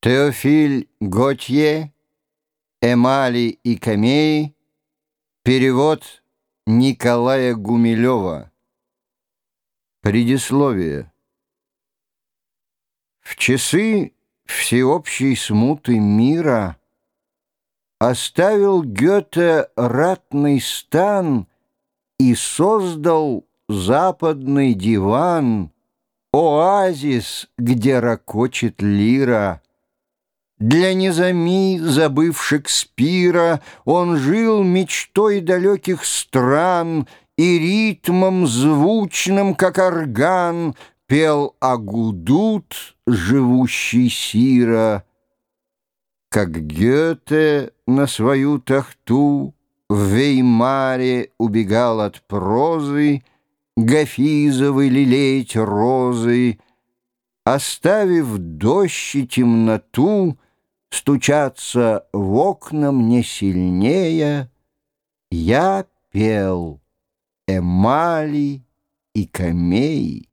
Теофиль Готье, Эмали и Камеи, перевод Николая Гумилева. Предисловие. В часы всеобщей смуты мира оставил Гёте ратный стан и создал западный диван, оазис, где ракочет лира. Для незами, забыв Шекспира, Он жил мечтой далеких стран И ритмом звучным, как орган, Пел Агудут, живущий Сира. Как Гёте на свою тахту В Веймаре убегал от прозы, Гафизовой лелеять розы, Оставив дождь и темноту, Стучаться в окна мне сильнее, Я пел эмали и камеи.